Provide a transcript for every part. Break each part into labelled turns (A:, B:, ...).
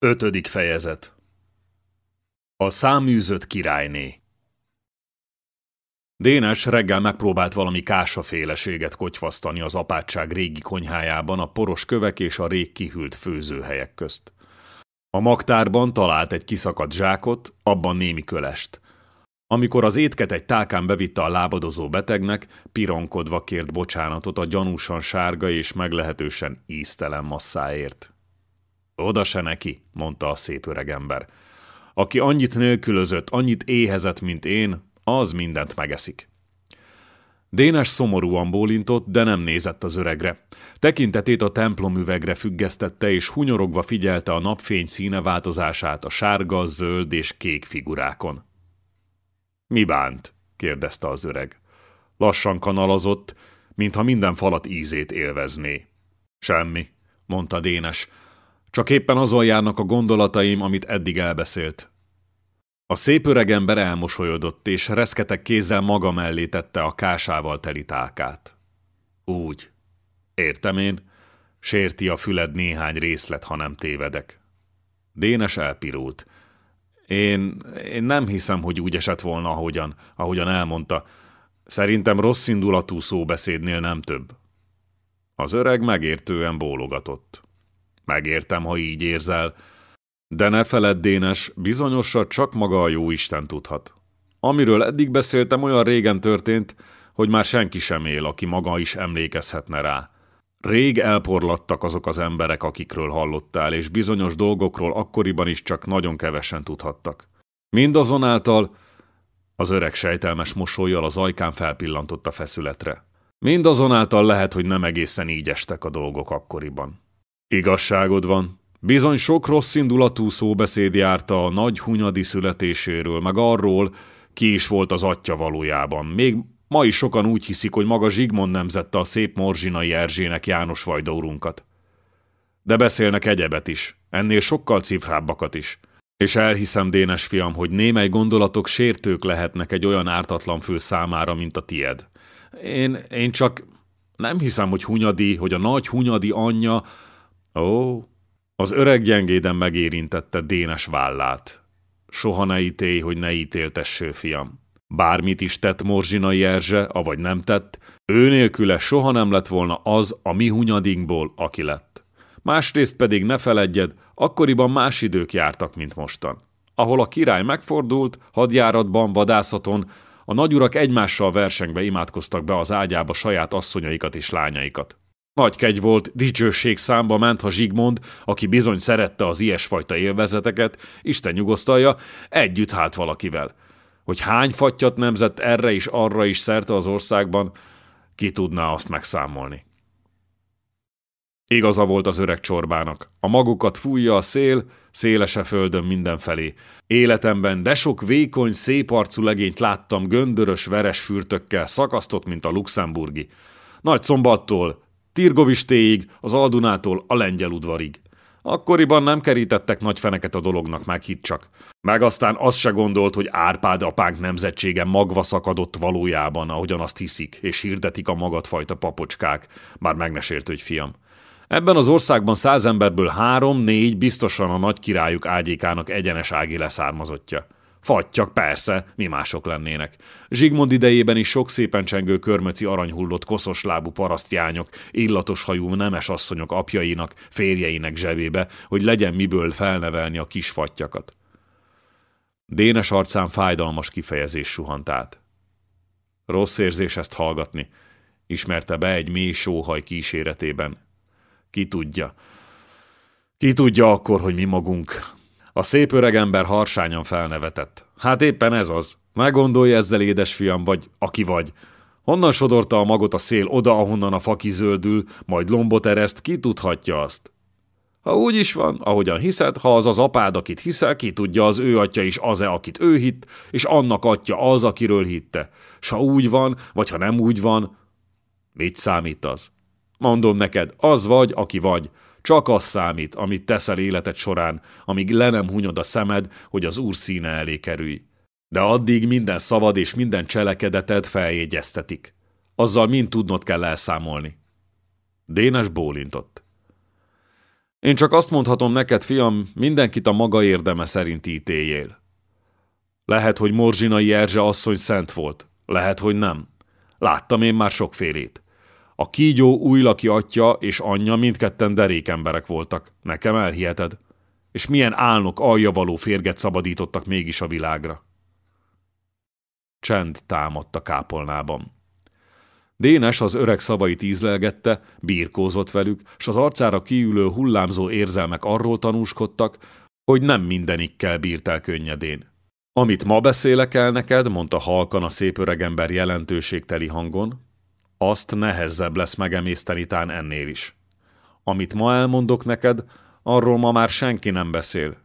A: Ötödik fejezet A száműzött királyné Dénes reggel megpróbált valami kásaféleséget kotyvasztani az apátság régi konyhájában a poros kövek és a rég kihűlt főzőhelyek közt. A magtárban talált egy kiszakadt zsákot, abban némi kölest. Amikor az étket egy tálkán bevitte a lábadozó betegnek, pironkodva kért bocsánatot a gyanúsan sárga és meglehetősen íztelen masszáért. Oda se neki, mondta a szép öregember. Aki annyit nélkülözött, annyit éhezett, mint én, az mindent megeszik. Dénes szomorúan bólintott, de nem nézett az öregre. Tekintetét a templomüvegre függesztette, és hunyorogva figyelte a napfény színe változását a sárga, zöld és kék figurákon. Mi bánt? kérdezte az öreg. Lassan kanalazott, mintha minden falat ízét élvezné. Semmi, mondta Dénes. Csak éppen azon járnak a gondolataim, amit eddig elbeszélt. A szép öregember elmosolyodott, és reszketek kézzel maga mellé tette a kásával teli tálkát. Úgy. Értem én, sérti a füled néhány részlet, ha nem tévedek. Dénes elpirult. Én, én nem hiszem, hogy úgy esett volna, ahogyan, ahogyan elmondta. Szerintem rossz indulatú szóbeszédnél nem több. Az öreg megértően bólogatott. Megértem, ha így érzel, de ne feledd, Dénes, bizonyosra csak maga a jó Isten tudhat. Amiről eddig beszéltem, olyan régen történt, hogy már senki sem él, aki maga is emlékezhetne rá. Rég elporlattak azok az emberek, akikről hallottál, és bizonyos dolgokról akkoriban is csak nagyon kevesen tudhattak. Mindazonáltal az öreg sejtelmes mosolyjal az ajkán felpillantott a feszületre. Mindazonáltal lehet, hogy nem egészen így estek a dolgok akkoriban. Igazságod van. Bizony sok rossz indulatú szóbeszéd járta a nagy hunyadi születéséről, meg arról, ki is volt az atya valójában. Még ma is sokan úgy hiszik, hogy maga Zsigmond nemzette a szép morzsinai Erzsének János Vajda urunkat. De beszélnek egyebet is, ennél sokkal cifrábbakat is. És elhiszem, Dénes fiam, hogy némely gondolatok sértők lehetnek egy olyan ártatlan fő számára, mint a tied. Én, én csak nem hiszem, hogy Hunyadi, hogy a nagy Hunyadi anyja Ó, az öreg gyengéden megérintette Dénes vállát. Soha ne ítélj, hogy ne ítéltesső, fiam. Bármit is tett Morzsinai Erzse, avagy nem tett, ő nélküle soha nem lett volna az a mi hunyadinkból, aki lett. Másrészt pedig ne feledjed, akkoriban más idők jártak, mint mostan. Ahol a király megfordult, hadjáratban, vadászaton, a nagyurak egymással versengve imádkoztak be az ágyába saját asszonyaikat és lányaikat. Nagy kegy volt, dicsőség számba ment, ha Zsigmond, aki bizony szerette az ilyesfajta élvezeteket, Isten nyugosztalja, együtt hált valakivel. Hogy hány fattyat nemzett erre is arra is szerte az országban, ki tudná azt megszámolni. Igaza volt az öreg csorbának. A magukat fújja a szél, szélese földön mindenfelé. Életemben de sok vékony, szép arcú legényt láttam göndörös, veres fürtökkel, szakasztott, mint a luxemburgi. Nagy szombattól, Tirgovistéig, az Aldunától a lengyel udvarig. Akkoriban nem kerítettek nagy feneket a dolognak, meg hit csak. Meg aztán azt se gondolt, hogy Árpád apánk nemzetsége magva szakadott valójában, ahogyan azt hiszik, és hirdetik a magadfajta papocskák, bár meg ne hogy fiam. Ebben az országban száz emberből három-négy biztosan a nagy királyuk ágyékának egyenes ági leszármazottja. Fattyak, persze, mi mások lennének. Zsigmond idejében is sok szépen csengő körmöci aranyhullott koszos lábú parasztjányok, illatos hajú nemes asszonyok apjainak, férjeinek zsebébe, hogy legyen miből felnevelni a kis fattyakat. Dénes arcán fájdalmas kifejezés suhant át. Rossz érzés ezt hallgatni, ismerte be egy mély sóhaj kíséretében. Ki tudja. Ki tudja akkor, hogy mi magunk, a szép öregember harsányan felnevetett. Hát éppen ez az. Meggondolj ezzel, édesfiam, vagy aki vagy. Honnan sodorta a magot a szél oda, ahonnan a fa kizöldül, majd lombot ereszt, ki tudhatja azt? Ha úgy is van, ahogyan hiszed, ha az az apád, akit hiszel, ki tudja, az ő atya is az-e, akit ő hitt, és annak atya az, akiről hitte. S ha úgy van, vagy ha nem úgy van, mit számít az? Mondom neked, az vagy, aki vagy. Csak az számít, amit teszel életed során, amíg le nem hunyod a szemed, hogy az Úr színe elé kerülj. De addig minden szavad és minden cselekedeted feljegyeztetik. Azzal mind tudnod kell elszámolni. Dénes bólintott. Én csak azt mondhatom neked, fiam, mindenkit a maga érdeme szerint ítéljél. Lehet, hogy Morzsinai Erzse asszony szent volt, lehet, hogy nem. Láttam én már sokfélét. A kígyó újlaki atya és anyja mindketten derékemberek voltak. Nekem elhiheted. És milyen álnok alja való férget szabadítottak mégis a világra. Csend támadt a kápolnában. Dénes az öreg szavait ízlelgette, birkózott velük, s az arcára kiülő hullámzó érzelmek arról tanúskodtak, hogy nem mindenikkel bírt el könnyedén. Amit ma beszélek el neked, mondta halkan a szép öregember jelentőségteli hangon, azt nehezebb lesz megemészteni tán ennél is. Amit ma elmondok neked, arról ma már senki nem beszél.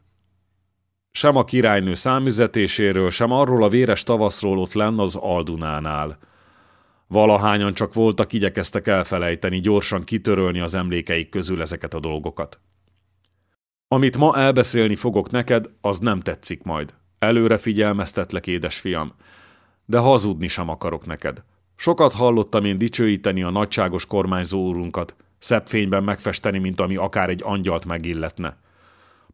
A: Sem a királynő számüzetéséről, sem arról a véres tavaszról ott lenn az Aldunánál. Valahányan csak voltak, igyekeztek elfelejteni, gyorsan kitörölni az emlékeik közül ezeket a dolgokat. Amit ma elbeszélni fogok neked, az nem tetszik majd. Előre figyelmeztetlek, édesfiam. De hazudni sem akarok neked. Sokat hallottam én dicsőíteni a nagyságos kormányzó úrunkat, szebb fényben megfesteni, mint ami akár egy angyalt megilletne.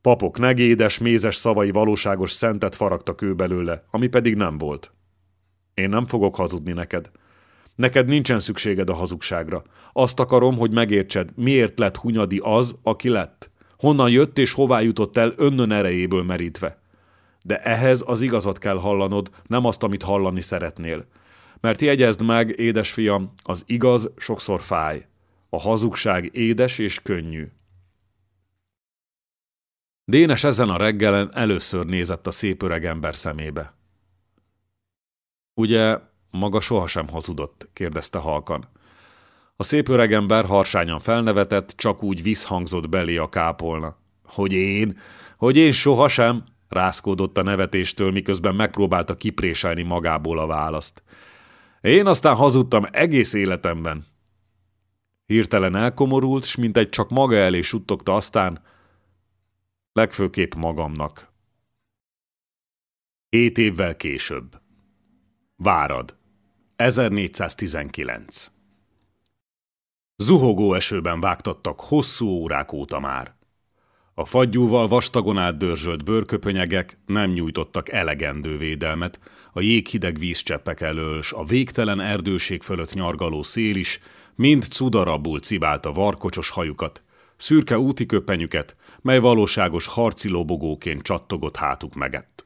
A: Papok negédes, mézes szavai valóságos szentet faragtak ő belőle, ami pedig nem volt. Én nem fogok hazudni neked. Neked nincsen szükséged a hazugságra. Azt akarom, hogy megértsed, miért lett Hunyadi az, aki lett. Honnan jött és hová jutott el önnön erejéből merítve. De ehhez az igazat kell hallanod, nem azt, amit hallani szeretnél. Mert jegyezd meg, édesfiam, az igaz sokszor fáj. A hazugság édes és könnyű. Dénes ezen a reggelen először nézett a szép öreg ember szemébe. Ugye maga sohasem hazudott? kérdezte halkan. A szép öregember harsányan felnevetett, csak úgy visszhangzott belé a kápolna. Hogy én? Hogy én sohasem? Rászkódott a nevetéstől, miközben megpróbálta kipréselni magából a választ. Én aztán hazudtam egész életemben. Hirtelen elkomorult, s egy csak maga elé suttogta aztán, legfőképp magamnak. Hét évvel később. Várad. 1419. Zuhogó esőben vágtattak hosszú órák óta már. A fagyúval vastagon átdörzsölt bőrköpönyegek nem nyújtottak elegendő védelmet, a jéghideg vízcseppek elől, s a végtelen erdőség fölött nyargaló szél is mind cudarabul cibálta varkocsos hajukat, szürke úti köpenyüket, mely valóságos harci lobogóként csattogott hátuk megett.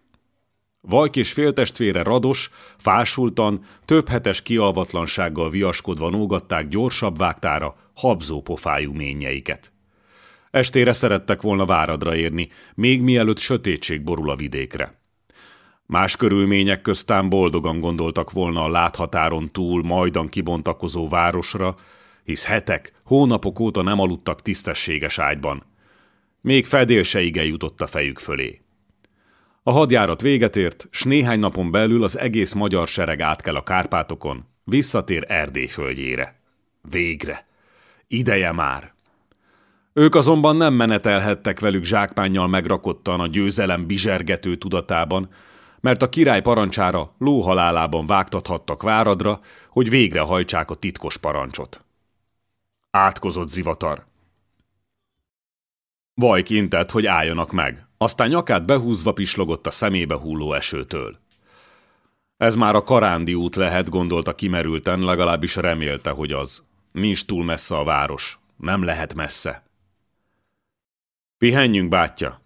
A: Vajk és féltestvére rados, fásultan, több hetes kialvatlansággal viaskodva nógatták gyorsabb vágtára habzó pofájú ményeiket. Estére szerettek volna váradra érni, még mielőtt sötétség borul a vidékre. Más körülmények köztán boldogan gondoltak volna a láthatáron túl majdan kibontakozó városra, hisz hetek, hónapok óta nem aludtak tisztességes ágyban. Még fedél se ige jutott a fejük fölé. A hadjárat véget ért, s néhány napon belül az egész magyar sereg átkel a Kárpátokon, visszatér Erdély földjére. Végre! Ideje már! Ők azonban nem menetelhettek velük zsákpánnyal megrakottan a győzelem bizsergető tudatában, mert a király parancsára lóhalálában vágtathattak váradra, hogy végre hajtsák a titkos parancsot. Átkozott zivatar. Vaj intett, hogy álljanak meg, aztán nyakát behúzva pislogott a szemébe hulló esőtől. Ez már a Karándi út lehet, gondolta kimerülten, legalábbis remélte, hogy az. Nincs túl messze a város. Nem lehet messze. Pihenjünk, bátyja!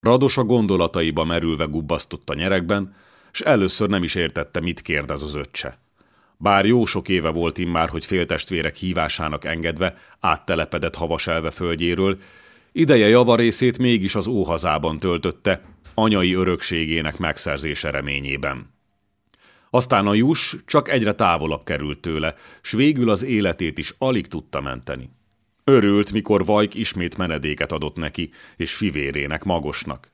A: Rados a gondolataiba merülve gubbasztott a nyerekben, s először nem is értette, mit kérdez az öccse. Bár jó sok éve volt immár, hogy féltestvérek hívásának engedve áttelepedett havaselve földjéről, ideje javarészét mégis az óhazában töltötte, anyai örökségének megszerzése reményében. Aztán a juss csak egyre távolabb került tőle, s végül az életét is alig tudta menteni. Örült, mikor Vajk ismét menedéket adott neki, és fivérének magosnak.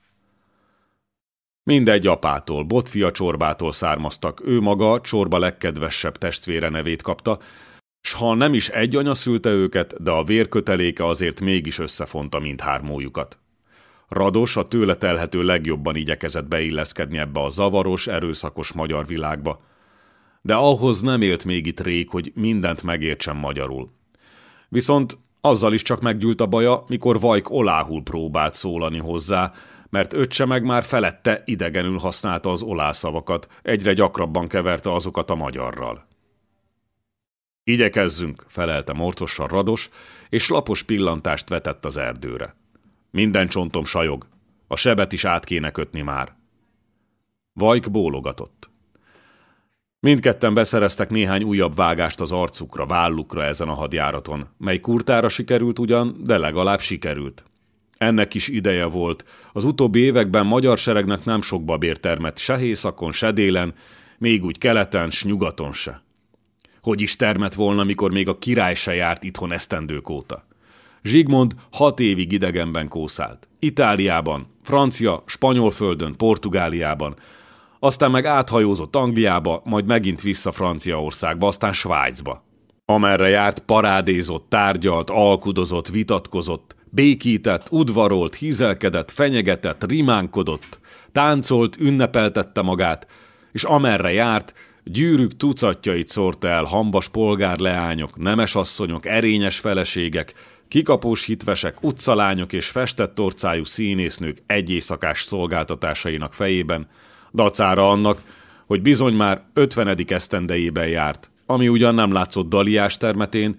A: Mindegy apától, botfia csorbától származtak, ő maga csorba legkedvesebb testvére nevét kapta, s ha nem is egy anya szülte őket, de a vérköteléke azért mégis összefonta mindhármójukat. Rados a tőle telhető legjobban igyekezett beilleszkedni ebbe a zavaros, erőszakos magyar világba, de ahhoz nem élt még itt rég, hogy mindent megértsen magyarul. Viszont Azzal is csak meggyűlt a baja, mikor Vajk oláhul próbált szólani hozzá, mert öccse meg már felette idegenül használta az olászavakat, egyre gyakrabban keverte azokat a magyarral. Igyekezzünk, felelte morcosan Rados, és lapos pillantást vetett az erdőre. Minden csontom sajog, a sebet is át kéne kötni már. Vajk bólogatott. Mindketten beszereztek néhány újabb vágást az arcukra, vállukra ezen a hadjáraton, mely kurtára sikerült ugyan, de legalább sikerült. Ennek is ideje volt. Az utóbbi években magyar seregnek nem sok babér termett se északon, se délen, még úgy keleten, s nyugaton se. Hogy is termett volna, mikor még a király se járt itthon esztendők óta. Zsigmond hat évig idegenben kószált. Itáliában, francia, spanyol földön, Portugáliában, aztán meg áthajózott Angliába, majd megint vissza Franciaországba, aztán Svájcba. Amerre járt, parádézott, tárgyalt, alkudozott, vitatkozott, békített, udvarolt, hízelkedett, fenyegetett, rimánkodott, táncolt, ünnepeltette magát, és amerre járt, gyűrűk tucatjait szórta el hambas polgárleányok, nemesasszonyok, erényes feleségek, kikapós hitvesek, utcalányok és festett torcájú színésznők egy szolgáltatásainak fejében, dacára annak, hogy bizony már ötvenedik esztendejében járt, ami ugyan nem látszott Daliás termetén,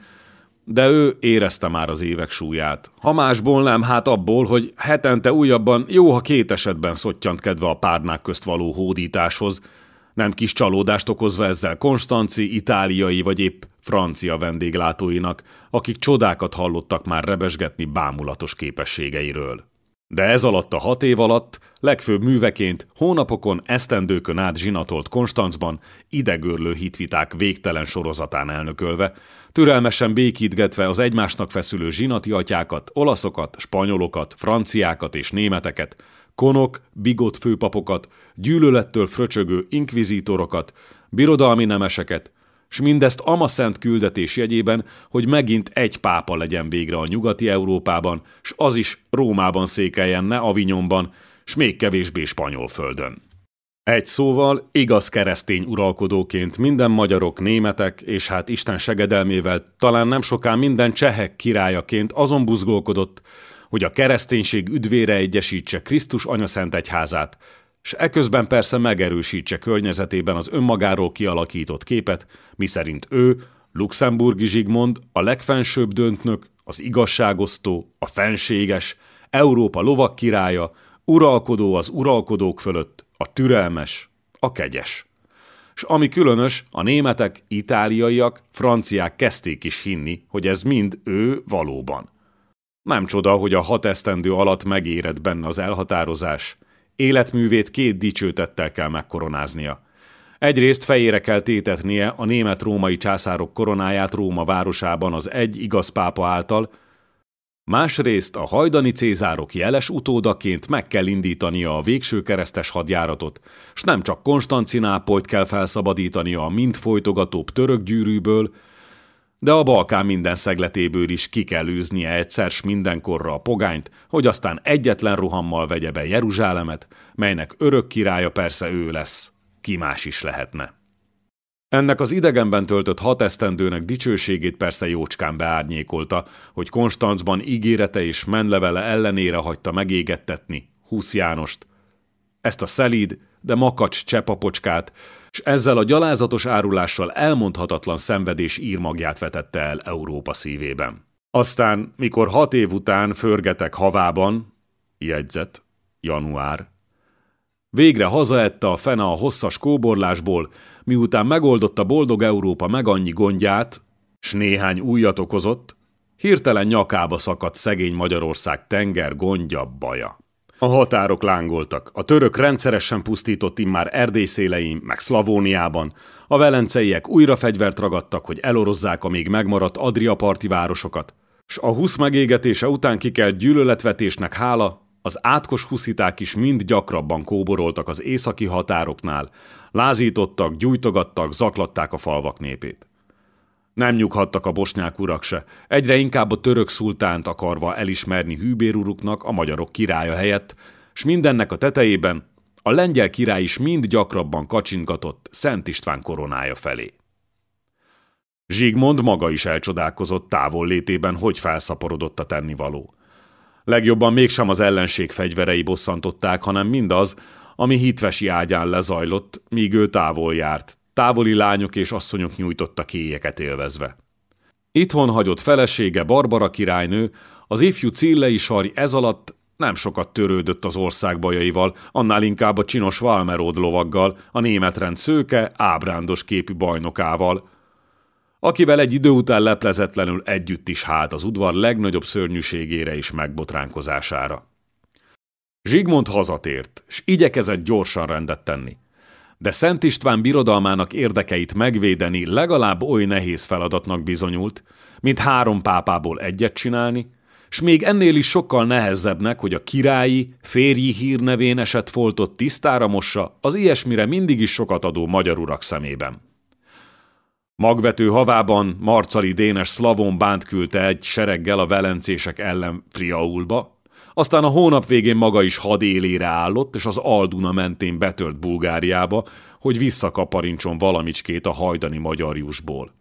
A: de ő érezte már az évek súlyát. Ha másból nem, hát abból, hogy hetente újabban, jó, ha két esetben szottyant kedve a párnák közt való hódításhoz, nem kis csalódást okozva ezzel konstanci, itáliai vagy épp francia vendéglátóinak, akik csodákat hallottak már rebesgetni bámulatos képességeiről. De ez alatt a hat év alatt legfőbb műveként hónapokon, esztendőkön át zsinatolt Konstancban idegörlő hitviták végtelen sorozatán elnökölve, türelmesen békítgetve az egymásnak feszülő zsinati atyákat, olaszokat, spanyolokat, franciákat és németeket, konok, bigott főpapokat, gyűlölettől fröcsögő inkvizítorokat, birodalmi nemeseket, s mindezt amaszent küldetés jegyében, hogy megint egy pápa legyen végre a nyugati Európában, s az is Rómában székeljen, ne Avignonban, s még kevésbé spanyol földön. Egy szóval, igaz keresztény uralkodóként minden magyarok, németek, és hát Isten segedelmével talán nem soká minden csehek királyaként azon buzgolkodott, hogy a kereszténység üdvére egyesítse Krisztus anyaszent egyházát, s eközben persze megerősítse környezetében az önmagáról kialakított képet, miszerint ő, Luxemburgi Zsigmond, a legfensőbb döntnök, az igazságosztó, a fenséges, Európa lovak királya, uralkodó az uralkodók fölött, a türelmes, a kegyes. S ami különös, a németek, itáliaiak, franciák kezdték is hinni, hogy ez mind ő valóban. Nem csoda, hogy a hat esztendő alatt megérett benne az elhatározás – Életművét két dicsőtettel kell megkoronáznia. Egyrészt fejére kell tétetnie a német-római császárok koronáját Róma városában az egy igaz pápa által, másrészt a hajdani cézárok jeles utódaként meg kell indítania a végső keresztes hadjáratot, s nem csak Konstancinápolyt kell felszabadítania a mind folytogatóbb török gyűrűből, de a Balkán minden szegletéből is ki kell űznie egyszer s mindenkorra a pogányt, hogy aztán egyetlen rohammal vegye be Jeruzsálemet, melynek örök királya persze ő lesz, ki más is lehetne. Ennek az idegenben töltött hat esztendőnek dicsőségét persze jócskán beárnyékolta, hogy Konstancban ígérete és menlevele ellenére hagyta megégettetni Husz Jánost. Ezt a szelíd, de makacs csepapocskát, és ezzel a gyalázatos árulással elmondhatatlan szenvedés írmagját vetette el Európa szívében. Aztán, mikor hat év után förgetek havában, jegyzet, január, végre hazaette a fene a hosszas kóborlásból, miután megoldotta boldog Európa meg annyi gondját, s néhány újat okozott, hirtelen nyakába szakadt szegény Magyarország tenger gondja, baja. A határok lángoltak. A török rendszeresen pusztított immár Erdély szélein, meg Szlavóniában. A velenceiek újra fegyvert ragadtak, hogy elorozzák a még megmaradt Adria parti városokat. S a husz megégetése után kikelt gyűlöletvetésnek hála, az átkos husziták is mind gyakrabban kóboroltak az északi határoknál, lázítottak, gyújtogattak, zaklatták a falvak népét. Nem nyughattak a bosnyák urak se, egyre inkább a török szultánt akarva elismerni hűbéruruknak a magyarok királya helyett, s mindennek a tetejében a lengyel király is mind gyakrabban kacsingatott Szent István koronája felé. Zsigmond maga is elcsodálkozott távol létében, hogy felszaporodott a tennivaló. Legjobban mégsem az ellenség fegyverei bosszantották, hanem mindaz, ami hitvesi ágyán lezajlott, míg ő távol járt, távoli lányok és asszonyok nyújtottak éjeket élvezve. Itthon hagyott felesége Barbara királynő, az ifjú Cillei Sarj ez alatt nem sokat törődött az ország bajaival, annál inkább a csinos Valmeród lovaggal, a németrend szőke, ábrándos képű bajnokával, akivel egy idő után leplezetlenül együtt is hált az udvar legnagyobb szörnyűségére és megbotránkozására. Zsigmond hazatért, s igyekezett gyorsan rendet tenni. De Szent István birodalmának érdekeit megvédeni legalább oly nehéz feladatnak bizonyult, mint három pápából egyet csinálni, s még ennél is sokkal nehezebbnek, hogy a királyi, férji hírnevén esett foltot tisztára mossa az ilyesmire mindig is sokat adó magyar urak szemében. Magvető havában Marcali Dénes Szlavon bánt küldte egy sereggel a velencések ellen Friaulba, aztán a hónap végén maga is had élére állott, és az Alduna mentén betört Bulgáriába, hogy visszakaparincson valamicskét a hajdani magyarjusból.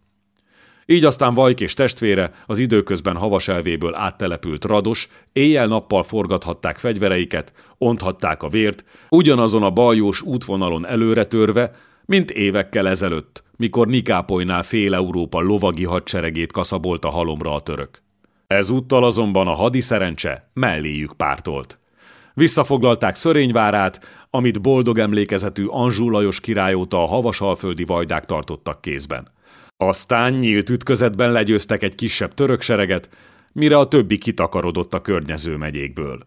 A: Így aztán Vajk és testvére az időközben havaselvéből áttelepült Rados, éjjel-nappal forgathatták fegyvereiket, onthatták a vért, ugyanazon a baljós útvonalon előre törve, mint évekkel ezelőtt, mikor Nikápolynál fél Európa lovagi hadseregét kaszabolta halomra a török. Ezúttal azonban a hadi szerencse melléjük pártolt. Visszafoglalták Szörényvárát, amit boldog emlékezetű Anzsú Lajos király óta a havasalföldi vajdák tartottak kézben. Aztán nyílt ütközetben legyőztek egy kisebb török sereget, mire a többi kitakarodott a környező megyékből.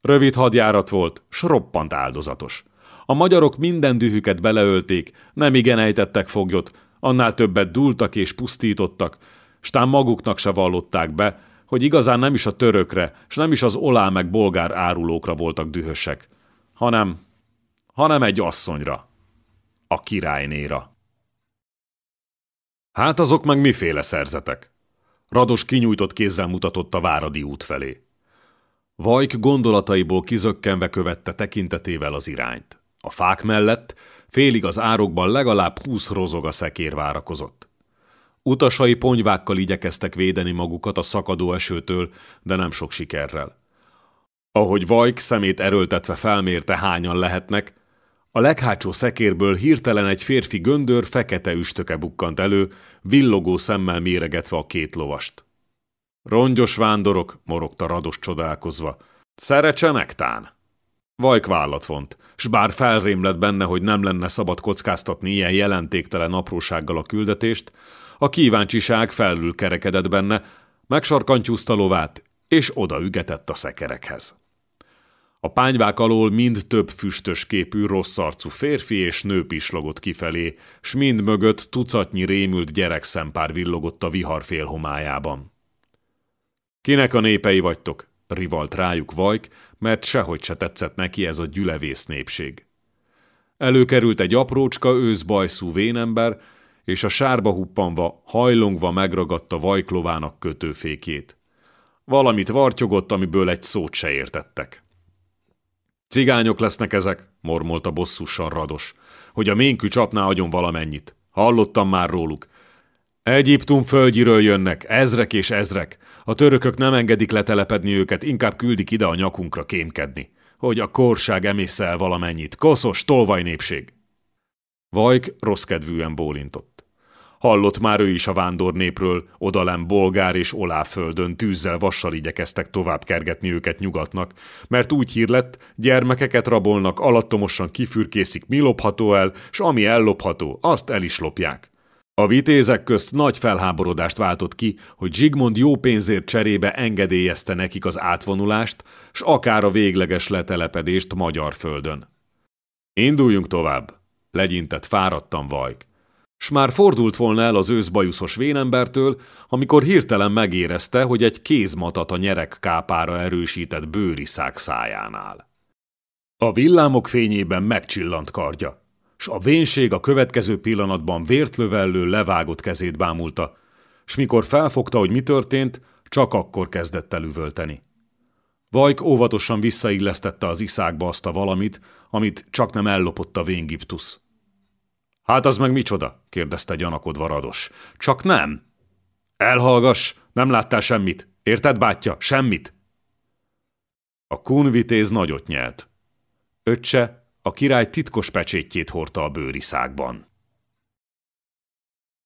A: Rövid hadjárat volt, s roppant áldozatos. A magyarok minden dühüket beleölték, nem igen ejtettek foglyot, annál többet dúltak és pusztítottak, stán maguknak se vallották be, hogy igazán nem is a törökre, s nem is az olá meg bolgár árulókra voltak dühösek, hanem, hanem egy asszonyra, a királynéra. Hát azok meg miféle szerzetek? Rados kinyújtott kézzel mutatott a Váradi út felé. Vajk gondolataiból kizökkenve követte tekintetével az irányt. A fák mellett félig az árokban legalább húsz rozoga szekér várakozott. Utasai ponyvákkal igyekeztek védeni magukat a szakadó esőtől, de nem sok sikerrel. Ahogy Vajk szemét erőltetve felmérte hányan lehetnek, a leghátsó szekérből hirtelen egy férfi göndör fekete üstöke bukkant elő, villogó szemmel méregetve a két lovast. Rongyos vándorok, morogta Rados csodálkozva. Szerecsenek tán? Vajk vállat vont, s bár felrém benne, hogy nem lenne szabad kockáztatni ilyen jelentéktelen aprósággal a küldetést, a kíváncsiság felül kerekedett benne, megsarkantyúzta lovát, és oda ügetett a szekerekhez. A pányvák alól mind több füstös képű, rossz arcú férfi és nő pislogott kifelé, s mind mögött tucatnyi rémült gyerekszempár villogott a vihar félhomájában. Kinek a népei vagytok? rivalt rájuk Vajk, mert sehogy se tetszett neki ez a gyülevész népség. Előkerült egy aprócska őszbajszú vénember, és a sárba huppanva, hajlongva megragadta Vajklovának kötőfékjét. Valamit vartyogott, amiből egy szót se értettek. Cigányok lesznek ezek, mormolta bosszusan Rados, hogy a ménkű csapná agyon valamennyit. Hallottam már róluk. Egyiptum földjiről jönnek, ezrek és ezrek. A törökök nem engedik letelepedni őket, inkább küldik ide a nyakunkra kémkedni. Hogy a korság emészel valamennyit. Koszos, tolvaj népség. Vajk rossz kedvűen bólintott. Hallott már ő is a vándor népről, odalem bolgár és oláföldön tűzzel vassal igyekeztek tovább kergetni őket nyugatnak, mert úgy hír lett, gyermekeket rabolnak, alattomosan kifürkészik, mi lopható el, s ami ellopható, azt el is lopják. A vitézek közt nagy felháborodást váltott ki, hogy Zsigmond jó pénzért cserébe engedélyezte nekik az átvonulást, s akár a végleges letelepedést magyar földön. Induljunk tovább, legyintett fáradtan Vajk s már fordult volna el az őszbajuszos vénembertől, amikor hirtelen megérezte, hogy egy kézmatat a nyerek kápára erősített bőriszák szájánál. A villámok fényében megcsillant kardja, s a vénség a következő pillanatban vértlövellő levágott kezét bámulta, s mikor felfogta, hogy mi történt, csak akkor kezdett el üvölteni. Vajk óvatosan visszaillesztette az iszákba azt a valamit, amit csak nem ellopott a véngiptusz. Hát az meg micsoda? kérdezte gyanakodva Rados. Csak nem. Elhallgass, nem láttál semmit. Érted, bátyja? Semmit. A kunvitéz nagyot nyelt. Öccse a király titkos pecsétjét hordta a bőriszákban.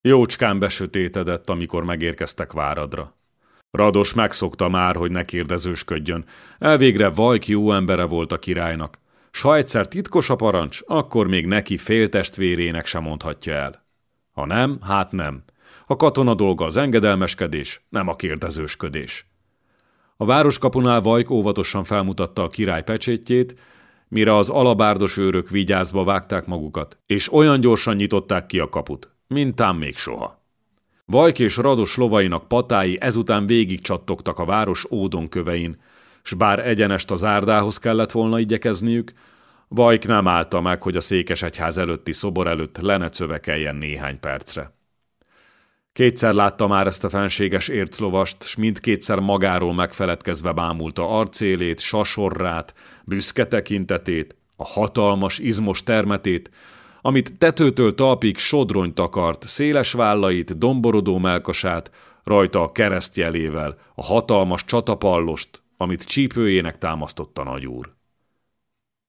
A: Jócskán besötétedett, amikor megérkeztek Váradra. Rados megszokta már, hogy ne kérdezősködjön. Elvégre Vajk jó embere volt a királynak. S ha egyszer titkos a parancs, akkor még neki féltestvérének sem mondhatja el. Ha nem, hát nem. A katona dolga az engedelmeskedés, nem a kérdezősködés. A városkapunál Vajk óvatosan felmutatta a király pecsétjét, mire az alabárdos őrök vigyázba vágták magukat, és olyan gyorsan nyitották ki a kaput, mintán még soha. Vajk és Rados lovainak patái ezután végig csattogtak a város ódonkövein, s bár egyenest az árdához kellett volna igyekezniük, Vajk nem állta meg, hogy a székesegyház előtti szobor előtt lenecövekeljen néhány percre. Kétszer látta már ezt a fenséges érclovast, s mindkétszer magáról megfeledkezve bámulta arcélét, sasorrát, büszke tekintetét, a hatalmas, izmos termetét, amit tetőtől talpig sodrony takart, széles vállait, domborodó melkasát, rajta a keresztjelével, a hatalmas csatapallost, amit csípőjének támasztotta nagyúr.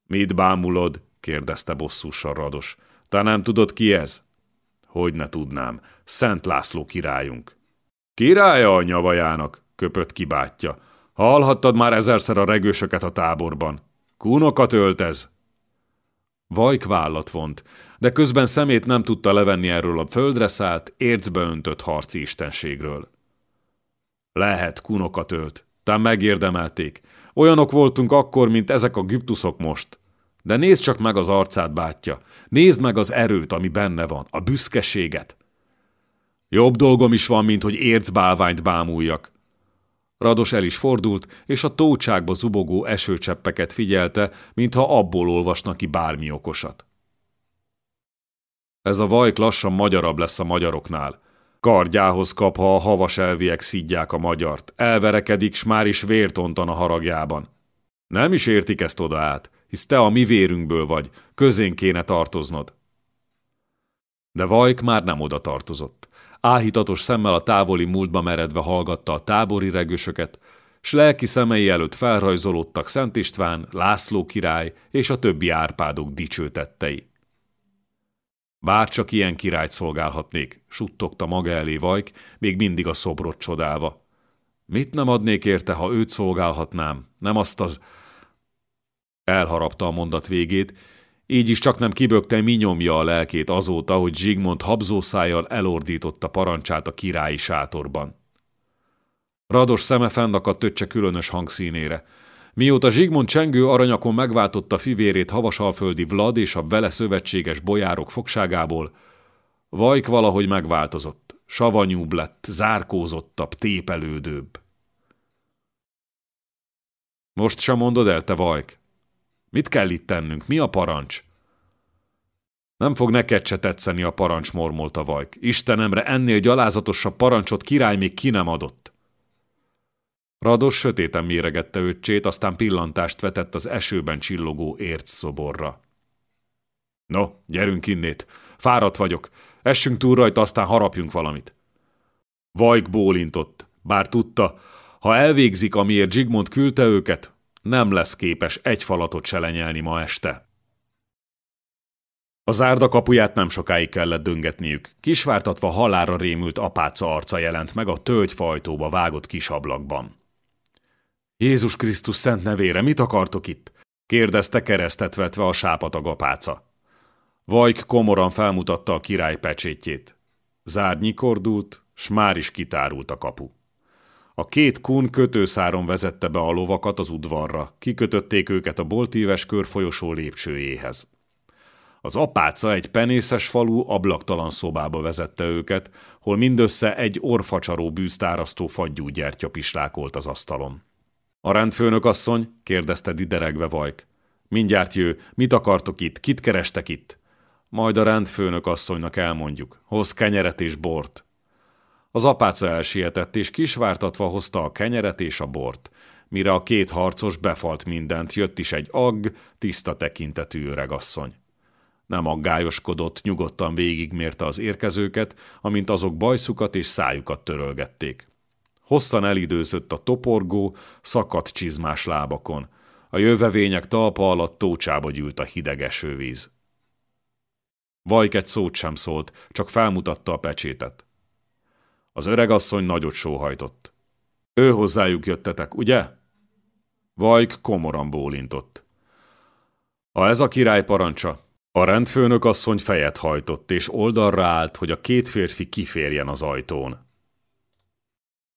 A: Mit bámulod? kérdezte bosszúsan Rados. Te nem tudod ki ez? Hogy ne tudnám. Szent László királyunk. Királya a nyavajának, köpött ki bátyja. Hallhattad már ezerszer a regősöket a táborban. Kúnokat öltez. Vajk vállat vont, de közben szemét nem tudta levenni erről a földre szállt, ércbe öntött harci istenségről. Lehet, kunokat ölt. Tám megérdemelték. Olyanok voltunk akkor, mint ezek a gyptuszok most. De nézd csak meg az arcát, bátyja. Nézd meg az erőt, ami benne van, a büszkeséget. Jobb dolgom is van, mint hogy ércbálványt bámuljak. Rados el is fordult, és a tócságba zubogó esőcseppeket figyelte, mintha abból olvasna ki bármi okosat. Ez a vajk lassan magyarabb lesz a magyaroknál. Kardjához kap, ha a havas elviek szidják a magyart. Elverekedik, s már is vért ontan a haragjában. Nem is értik ezt oda át, hisz te a mi vérünkből vagy, közén kéne tartoznod. De Vajk már nem oda tartozott. Áhítatos szemmel a távoli múltba meredve hallgatta a tábori regősöket, s lelki szemei előtt felrajzolódtak Szent István, László király és a többi árpádok dicsőtettei. Bár csak ilyen királyt szolgálhatnék, suttogta maga elé Vajk, még mindig a szobrot csodálva. Mit nem adnék érte, ha őt szolgálhatnám, nem azt az... Elharapta a mondat végét, így is csak nem kibökte, mi nyomja a lelkét azóta, hogy Zsigmond habzószájjal elordította parancsát a királyi sátorban. Rados szeme fennakadt öccse különös hangszínére. Mióta Zsigmond csengő aranyakon megváltotta fivérét havasalföldi Vlad és a vele szövetséges bolyárok fogságából, Vajk valahogy megváltozott, savanyúbb lett, zárkózottabb, tépelődőbb. Most sem mondod el, te Vajk? Mit kell itt tennünk? Mi a parancs? Nem fog neked se tetszeni a parancs, mormolta Vajk. Istenemre ennél gyalázatosabb parancsot király még ki nem adott. Rados sötéten méregette öccsét, aztán pillantást vetett az esőben csillogó érc szoborra. No, gyerünk innét. Fáradt vagyok. Essünk túl rajta, aztán harapjunk valamit. Vajk bólintott, bár tudta, ha elvégzik, amiért Zsigmond küldte őket, nem lesz képes egy falatot se lenyelni ma este. A zárda kapuját nem sokáig kellett döngetniük. Kisvártatva halára rémült apáca arca jelent meg a tölgyfajtóba vágott kis ablakban. Jézus Krisztus szent nevére, mit akartok itt? kérdezte keresztet vetve a sápatag apáca. Vajk komoran felmutatta a király pecsétjét. Zár nyikordult, s már is kitárult a kapu. A két kun kötőszáron vezette be a lovakat az udvarra, kikötötték őket a boltíves körfolyosó lépcsőjéhez. Az apáca egy penészes falu ablaktalan szobába vezette őket, hol mindössze egy orfacsaró bűztárasztó fagyú gyertya pislákolt az asztalon. A rendfőnök asszony? kérdezte dideregve Vajk. Mindjárt jő, mit akartok itt, kit kerestek itt? Majd a rendfőnök asszonynak elmondjuk. Hoz kenyeret és bort. Az apáca elsietett, és kisvártatva hozta a kenyeret és a bort. Mire a két harcos befalt mindent, jött is egy agg, tiszta tekintetű öregasszony. Nem aggályoskodott, nyugodtan végigmérte az érkezőket, amint azok bajszukat és szájukat törölgették. Hosszan elidőzött a toporgó, szakadt csizmás lábakon. A jövevények talpa alatt tócsába gyűlt a hideg esővíz. Vajk egy szót sem szólt, csak felmutatta a pecsétet. Az öregasszony nagyot sóhajtott. Ő hozzájuk jöttetek, ugye? Vajk komoran bólintott. Ha ez a király parancsa, a rendfőnök asszony fejet hajtott, és oldalra állt, hogy a két férfi kiférjen az ajtón.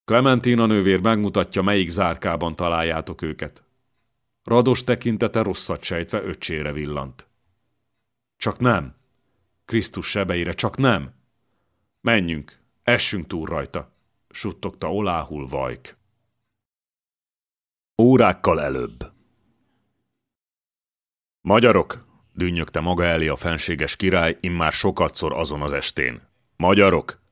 A: Clementina nővér megmutatja, melyik zárkában találjátok őket. Rados tekintete rosszat sejtve öccsére villant. Csak nem. Krisztus sebeire, csak nem. Menjünk, essünk túl rajta, suttogta oláhul Vajk. Órákkal előbb. Magyarok, dünnyögte maga elé a fenséges király immár sokatszor azon az estén. Magyarok!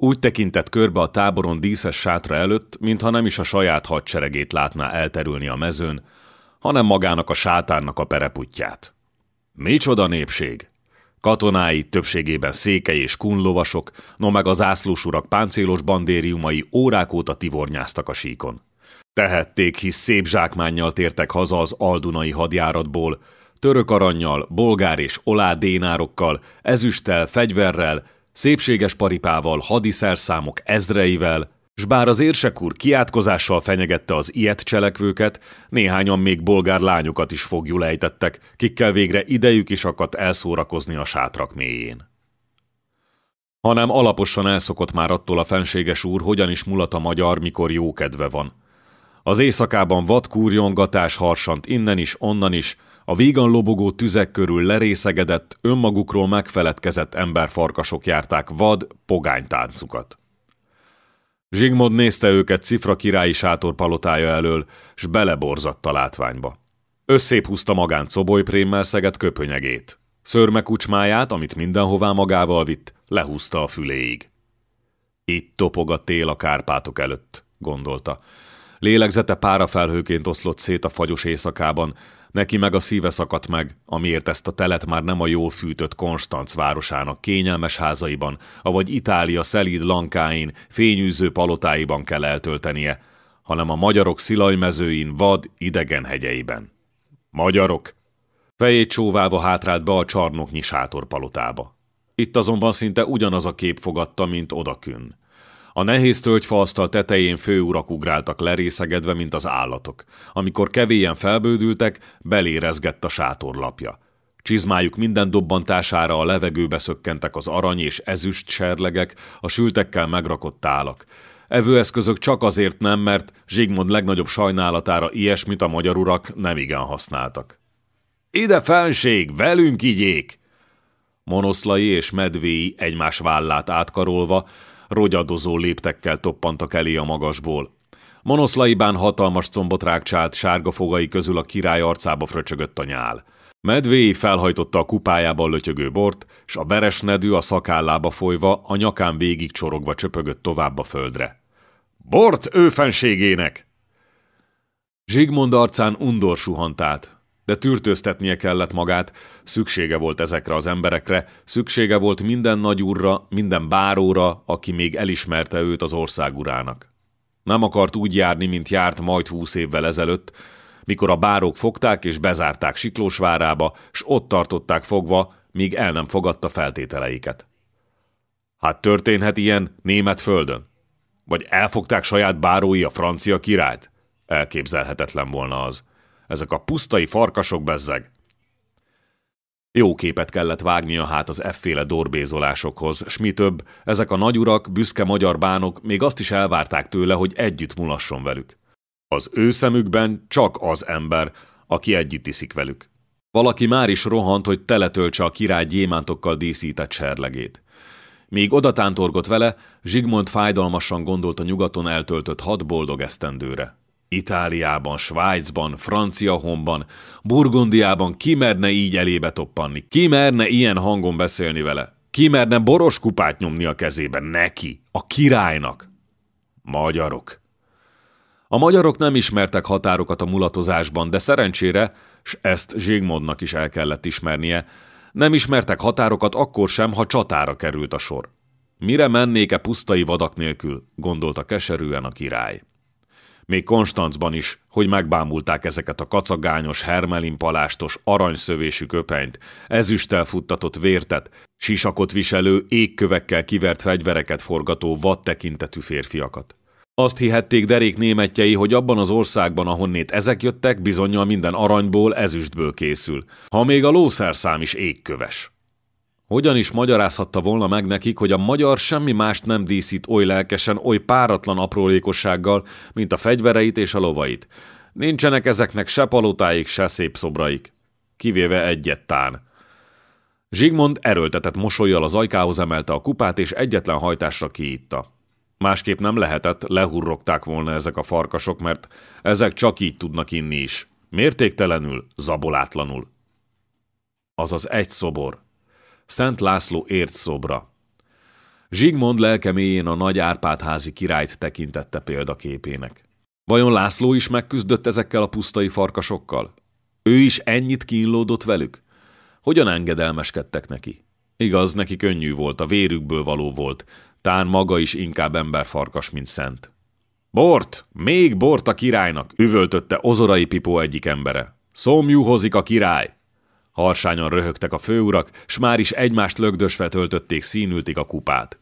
A: Úgy tekintett körbe a táboron díszes sátra előtt, mintha nem is a saját hadseregét látná elterülni a mezőn, hanem magának a sátárnak a pereputját. Micsoda népség! Katonái többségében székely és kunlovasok, no meg az ászlósurak páncélos bandériumai órák óta tivornyáztak a síkon. Tehették, hisz szép zsákmánnyal tértek haza az aldunai hadjáratból, török aranyjal, bolgár és olá dénárokkal, ezüsttel, fegyverrel, szépséges paripával, hadiszerszámok ezreivel, s bár az érsek úr kiátkozással fenyegette az ilyet cselekvőket, néhányan még bolgár lányokat is fogjul ejtettek, kikkel végre idejük is akadt elszórakozni a sátrak mélyén. Hanem alaposan elszokott már attól a fenséges úr, hogyan is mulat a magyar, mikor jó kedve van. Az éjszakában vadkúrjongatás harsant innen is, onnan is, a vígan lobogó tüzek körül lerészegedett, önmagukról megfeledkezett emberfarkasok járták vad, pogánytáncukat. Zsigmond nézte őket Cifra királyi sátor palotája elől, s beleborzadt a látványba. Összép húzta magán cobolyprémmel szegett köpönyegét. Szörme kucsmáját, amit mindenhová magával vitt, lehúzta a füléig. Itt topog a tél a Kárpátok előtt, gondolta. Lélegzete párafelhőként oszlott szét a fagyos éjszakában, Neki meg a szíve szakadt meg, amiért ezt a telet már nem a jól fűtött Konstanc városának kényelmes házaiban, avagy Itália szelíd lankáin, fényűző palotáiban kell eltöltenie, hanem a magyarok szilajmezőin vad, idegen hegyeiben. Magyarok! Fejét csóválva hátrált be a csarnoknyi sátorpalotába. Itt azonban szinte ugyanaz a kép fogadta, mint odakün. A nehéz tölgyfaasztal tetején főurak ugráltak lerészegedve, mint az állatok. Amikor kevélyen felbődültek, belérezgett a sátorlapja. Csizmájuk minden dobbantására a levegőbe szökkentek az arany és ezüst serlegek, a sültekkel megrakott tálak. Evőeszközök csak azért nem, mert Zsigmond legnagyobb sajnálatára ilyesmit a magyar urak nem igen használtak. Ide felség, velünk igyék! Monoszlai és medvéi egymás vállát átkarolva, rogyadozó léptekkel toppantak elé a magasból. Monoszlaibán hatalmas combot rákcsált, sárga fogai közül a király arcába fröcsögött a nyál. Medvéi felhajtotta a kupájába lötyögő bort, s a beres nedű a szakállába folyva, a nyakán végig csorogva csöpögött tovább a földre. Bort őfenségének! Zsigmond arcán undor suhant át, de tűrtőztetnie kellett magát, szüksége volt ezekre az emberekre, szüksége volt minden nagyúrra, minden báróra, aki még elismerte őt az országurának. Nem akart úgy járni, mint járt majd húsz évvel ezelőtt, mikor a bárók fogták és bezárták Siklósvárába, s ott tartották fogva, míg el nem fogadta feltételeiket. Hát történhet ilyen német földön? Vagy elfogták saját bárói a francia királyt? Elképzelhetetlen volna az. Ezek a pusztai farkasok bezzeg. Jó képet kellett vágnia hát az efféle dorbézolásokhoz, s mi több, ezek a nagyurak, büszke magyar bánok még azt is elvárták tőle, hogy együtt mulasson velük. Az ő szemükben csak az ember, aki együtt iszik velük. Valaki már is rohant, hogy teletöltse a király gyémántokkal díszített serlegét. Míg odatántorgott vele, Zsigmond fájdalmasan gondolt a nyugaton eltöltött hat boldog esztendőre. Itáliában, Svájcban, Franciahomban, Burgundiában ki merne így elébe toppanni? Ki merne ilyen hangon beszélni vele? Ki merne boros kupát nyomni a kezében? Neki, a királynak? Magyarok. A magyarok nem ismertek határokat a mulatozásban, de szerencsére, s ezt Zsigmondnak is el kellett ismernie, Nem ismertek határokat akkor sem, ha csatára került a sor. Mire mennék-e pusztai vadak nélkül, gondolta keserűen a király. Még Konstancban is, hogy megbámulták ezeket a kacagányos, hermelin palástos, aranyszövésű köpenyt, ezüsttel futtatott vértet, sisakot viselő, égkövekkel kivert fegyvereket forgató vad tekintetű férfiakat. Azt hihették derék németjei, hogy abban az országban, ahonnét ezek jöttek, bizonyal minden aranyból, ezüstből készül, ha még a lószerszám is égköves. Hogyan is magyarázhatta volna meg nekik, hogy a magyar semmi mást nem díszít oly lelkesen, oly páratlan aprólékossággal, mint a fegyvereit és a lovait. Nincsenek ezeknek se palotáik, se szép szobraik. Kivéve egyet tán. Zsigmond erőltetett mosolyjal az ajkához emelte a kupát, és egyetlen hajtásra kiitta. Másképp nem lehetett, lehurrogták volna ezek a farkasok, mert ezek csak így tudnak inni is. Mértéktelenül, zabolátlanul. Azaz egy szobor, Szent László ért szobra. Zsigmond lelke mélyén a nagy Árpádházi királyt tekintette példaképének. Vajon László is megküzdött ezekkel a pusztai farkasokkal? Ő is ennyit kínlódott velük? Hogyan engedelmeskedtek neki? Igaz, neki könnyű volt, a vérükből való volt, tán maga is inkább emberfarkas, mint szent. Bort! Még bort a királynak! üvöltötte Ozorai Pipó egyik embere. Szomjúhozik a király! Harsányan röhögtek a főurak, s már is egymást lögdösve töltötték színültig a kupát.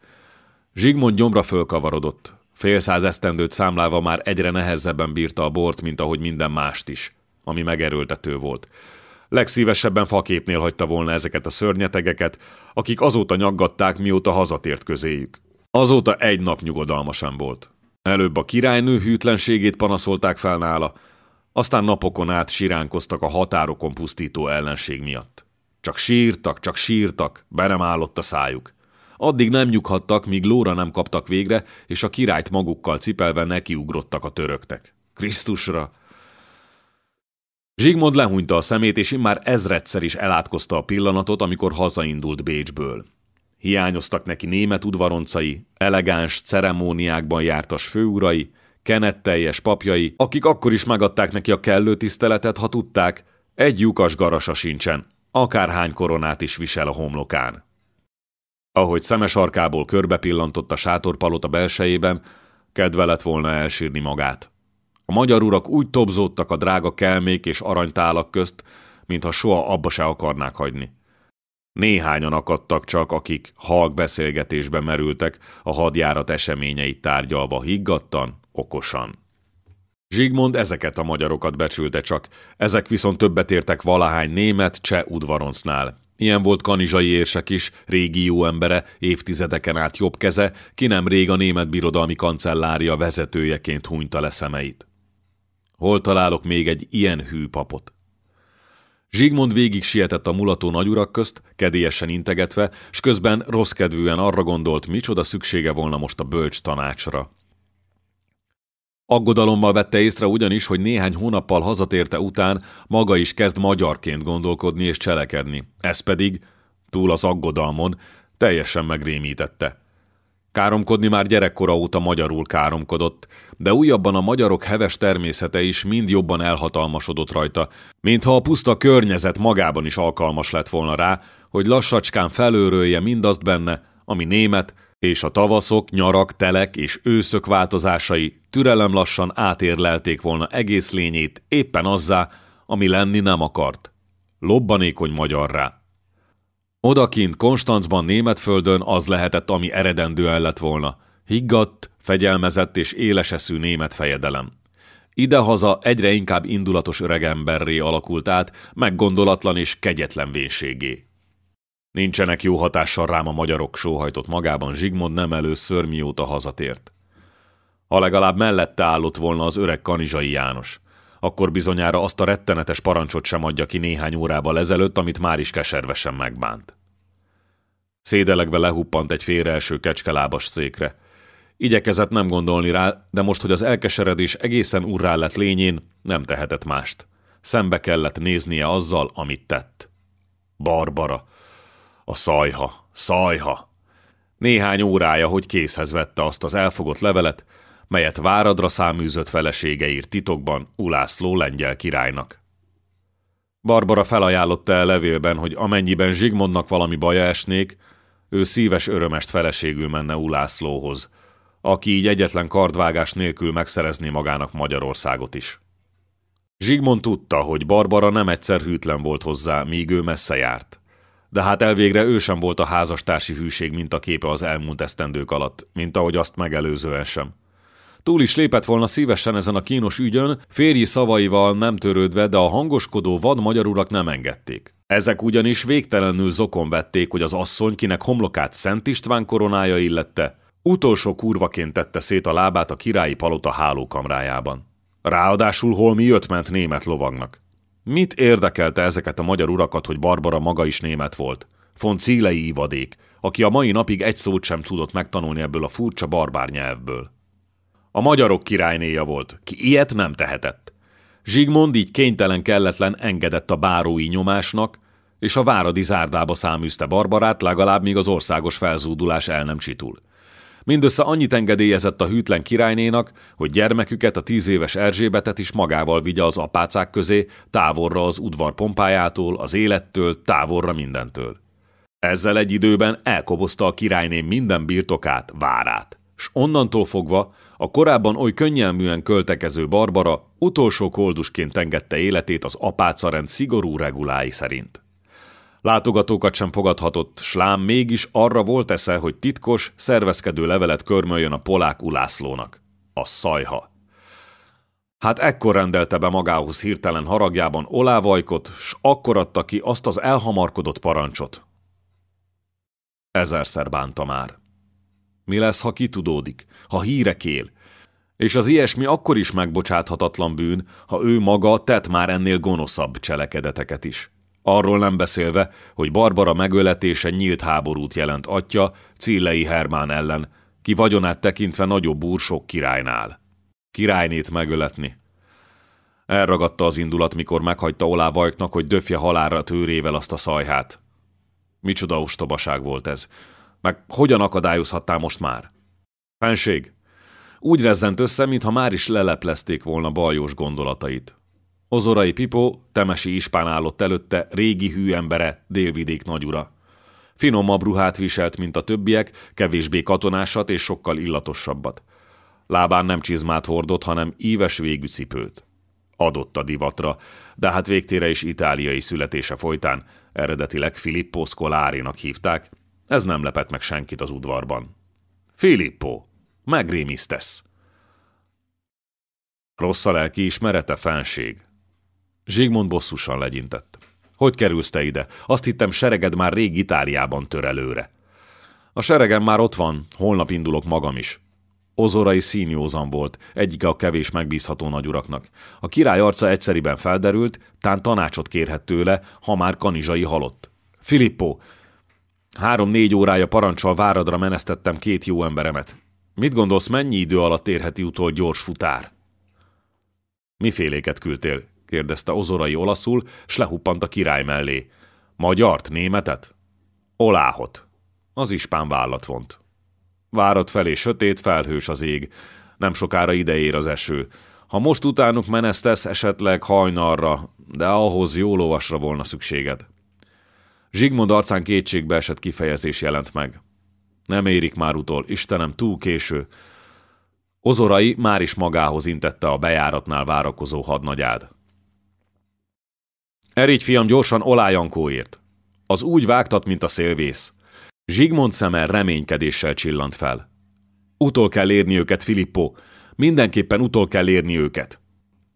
A: Zsigmond gyomra fölkavarodott. Fél száz esztendőt számlálva már egyre nehezebben bírta a bort, mint ahogy minden mást is, ami megerőltető volt. Legszívesebben faképnél hagyta volna ezeket a szörnyetegeket, akik azóta nyaggatták, mióta hazatért közéjük. Azóta egy nap nyugodalma sem volt. Előbb a királynő hűtlenségét panaszolták fel nála, aztán napokon át siránkoztak a határokon pusztító ellenség miatt. Csak sírtak, csak sírtak, be nem állott a szájuk. Addig nem nyughattak, míg lóra nem kaptak végre, és a királyt magukkal cipelve nekiugrottak a töröktek. Krisztusra! Zsigmond lehúnyta a szemét, és immár ezredszer is elátkozta a pillanatot, amikor hazaindult Bécsből. Hiányoztak neki német udvaroncai, elegáns ceremóniákban jártas főurai, kenetteljes papjai, akik akkor is megadták neki a kellő tiszteletet, ha tudták, egy lyukas garasa sincsen, akárhány koronát is visel a homlokán. Ahogy szemes arkából körbe pillantott a sátorpalota belsejében, kedve lett volna elsírni magát. A magyar urak úgy tobzódtak a drága kelmék és aranytálak közt, mintha soha abba se akarnák hagyni. Néhányan akadtak csak, akik halk beszélgetésbe merültek, a hadjárat eseményeit tárgyalva higgadtan, okosan. Zsigmond ezeket a magyarokat becsülte csak, ezek viszont többet értek valahány német, cseh udvaroncnál. Ilyen volt kanizsai érsek is, régi jó embere, évtizedeken át jobb keze, ki nem rég a német birodalmi kancellária vezetőjeként hunyta le szemeit. Hol találok még egy ilyen hű papot? Zsigmond végig sietett a mulató nagyurak közt, kedélyesen integetve, s közben rossz kedvűen arra gondolt, micsoda szüksége volna most a bölcs tanácsra. Aggodalommal vette észre ugyanis, hogy néhány hónappal hazatérte után maga is kezd magyarként gondolkodni és cselekedni. Ez pedig, túl az aggodalmon, teljesen megrémítette. Káromkodni már gyerekkora óta magyarul káromkodott, de újabban a magyarok heves természete is mind jobban elhatalmasodott rajta, mintha a puszta környezet magában is alkalmas lett volna rá, hogy lassacskán felőrölje mindazt benne, ami német, és a tavaszok, nyarak, telek és őszök változásai türelem lassan átérlelték volna egész lényét éppen azzá, ami lenni nem akart. Lobbanékony magyarrá. Odakint Konstancban németföldön az lehetett, ami eredendően lett volna. Higgadt, fegyelmezett és éleseszű német fejedelem. Idehaza egyre inkább indulatos öregemberré alakult át, meggondolatlan és kegyetlen vénségé. Nincsenek jó hatással rám a magyarok, sóhajtott magában Zsigmond nem először, mióta hazatért. Ha legalább mellette állott volna az öreg kanizsai János, akkor bizonyára azt a rettenetes parancsot sem adja ki néhány órával ezelőtt, amit már is keservesen megbánt. Szédelegve lehuppant egy félreeső kecskelábas székre. Igyekezett nem gondolni rá, de most, hogy az elkeseredés egészen urrá lett lényén, nem tehetett mást. Szembe kellett néznie azzal, amit tett. Barbara, a szajha, szajha. Néhány órája, hogy készhez vette azt az elfogott levelet, melyet váradra száműzött felesége írt titokban Ulászló lengyel királynak. Barbara felajánlotta el levélben, hogy amennyiben Zsigmondnak valami baja esnék, ő szíves örömest feleségül menne Ulászlóhoz, aki így egyetlen kardvágás nélkül megszerezné magának Magyarországot is. Zsigmond tudta, hogy Barbara nem egyszer hűtlen volt hozzá, míg ő messze járt. De hát elvégre ő sem volt a házastársi hűség mint a képe az elmúlt esztendők alatt, mint ahogy azt megelőzően sem. Túl is lépett volna szívesen ezen a kínos ügyön, férji szavaival nem törődve, de a hangoskodó vad magyarurak nem engedték. Ezek ugyanis végtelenül zokon vették, hogy az asszony, kinek homlokát Szent István koronája illette, utolsó kurvaként tette szét a lábát a királyi palota hálókamrájában. Ráadásul holmi jött-ment német lovagnak. Mit érdekelte ezeket a magyar urakat, hogy Barbara maga is német volt? Font Cílei ivadék, aki a mai napig egy szót sem tudott megtanulni ebből a furcsa barbár nyelvből. A magyarok királynéja volt, ki ilyet nem tehetett. Zsigmond így kénytelen kelletlen engedett a bárói nyomásnak, és a váradi zárdába száműzte Barbarát, legalább még az országos felzúdulás el nem csitul. Mindössze annyit engedélyezett a hűtlen királynénak, hogy gyermeküket, a tíz éves Erzsébetet is magával vigye az apácák közé, távolra az udvar pompájától, az élettől, távolra mindentől. Ezzel egy időben elkobozta a királyné minden birtokát, várát, s onnantól fogva a korábban oly könnyelműen költekező Barbara utolsó koldusként engedte életét az apácarend szigorú regulái szerint. Látogatókat sem fogadhatott, slám mégis arra volt esze, hogy titkos, szervezkedő levelet körmöljön a polák ulászlónak. A szajha. Hát ekkor rendelte be magához hirtelen haragjában olávajkot, s akkor adta ki azt az elhamarkodott parancsot. Ezerszer bánta már. Mi lesz, ha kitudódik, ha hírek él? És az ilyesmi akkor is megbocsáthatatlan bűn, ha ő maga tett már ennél gonoszabb cselekedeteket is. Arról nem beszélve, hogy Barbara megöletése nyílt háborút jelent atya Cillei Hermán ellen, ki vagyonát tekintve nagyobb úr sok királynál. Királynét megöletni. Elragadta az indulat, mikor meghagyta Olá Vajknak, hogy döfje halára tőrével azt a szajhát. Micsoda ostobaság volt ez. Meg hogyan akadályozhattál most már? Fenség, úgy rezzent össze, mintha már is leleplezték volna bajós gondolatait. Ozorai Pipó, Temesi Ispán állott előtte, régi hű embere, délvidék nagyura. Finomabb ruhát viselt, mint a többiek, kevésbé katonásat és sokkal illatosabbat. Lábán nem csizmát hordott, hanem íves végű cipőt. Adott a divatra, de hát végtére is itáliai születése folytán, eredetileg Filippo Scolárinak hívták, ez nem lepett meg senkit az udvarban. Filippo, megrémisztesz. Rossz a lelki ismerete, fenség. Zsigmond bosszusan legyintett. Hogy kerülsz te ide? Azt hittem sereged már rég Itáliában tör. A seregem már ott van, holnap indulok magam is. Ozorai színjózan volt, egyike a kevés megbízható nagyuraknak. A király arca egyszeriben felderült, tán tanácsot kérhet tőle, ha már kanizsai halott. Filippo, három-négy órája parancsal váradra menesztettem két jó emberemet. Mit gondolsz, mennyi idő alatt érheti utol gyors futár? Miféléket küldtél? Kérdezte Ozorai olaszul, s lehuppant a király mellé. Magyart, németet? Oláhot. Az ispán vállat vont. Várat felé sötét, felhős az ég. Nem sokára ideér az eső. Ha most utánuk menesztesz, esetleg hajnalra, de ahhoz jó lovasra volna szükséged. Zsigmond arcán kétségbe esett kifejezés jelent meg. Nem érik már utol, Istenem, túl késő. Ozorai már is magához intette a bejáratnál várakozó hadnagyád. Erigy fiam gyorsan olájankóért. Az úgy vágtat, mint a szélvész. Zsigmond szeme reménykedéssel csillant fel. Utol kell érni őket, Filippo. Mindenképpen utol kell érni őket.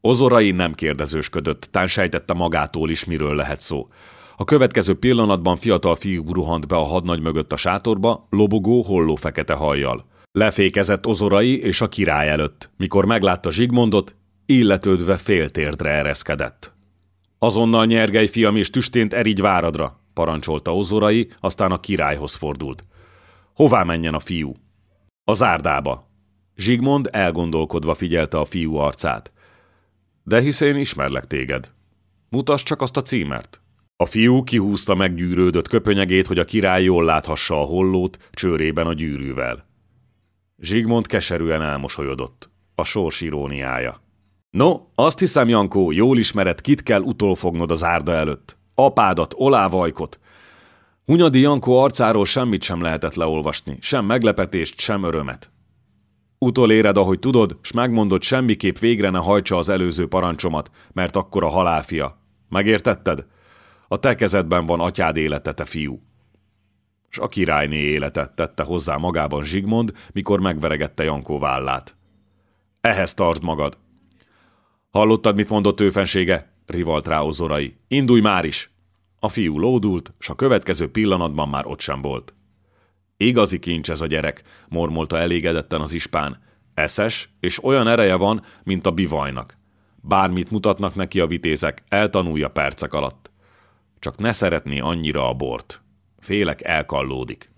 A: Ozorai nem kérdezősködött, tán sejtette magától is, miről lehet szó. A következő pillanatban fiatal fiú ruhant be a hadnagy mögött a sátorba, lobogó, holló fekete hajjal. Lefékezett Ozorai és a király előtt. Mikor meglátta Zsigmondot, illetődve féltérdre ereszkedett. Azonnal nyergej, fiam, és tüstént erigy váradra, parancsolta Ozorai, aztán a királyhoz fordult. Hová menjen a fiú? A zárdába. Zsigmond elgondolkodva figyelte a fiú arcát. De hisz én ismerlek téged. Mutasd csak azt a címert. A fiú kihúzta meggyűrődött köpönyegét, hogy a király jól láthassa a hollót, csőrében a gyűrűvel. Zsigmond keserűen elmosolyodott. A sors iróniája. No, azt hiszem, Jankó, jól ismered, kit kell utolfognod az árda előtt. Apádat, Olávajkot. Hunyadi Jankó arcáról semmit sem lehetett leolvasni, sem meglepetést, sem örömet. Utoléred, ahogy tudod, s megmondod, semmiképp végre ne hajtsa az előző parancsomat, mert akkor a halálfia. Megértetted? A te kezedben van atyád élete, te fiú. S a királyné életet tette hozzá magában Zsigmond, mikor megveregette Jankó vállát. Ehhez tartsd magad. Hallottad, mit mondott ő fensége? Rivalt rá Ozorai. Indulj már is! A fiú lódult, s a következő pillanatban már ott sem volt. Igazi kincs ez a gyerek, mormolta elégedetten az ispán. Eszes, és olyan ereje van, mint a bivajnak. Bármit mutatnak neki a vitézek, eltanulja percek alatt. Csak ne szeretné annyira a bort. Félek elkallódik.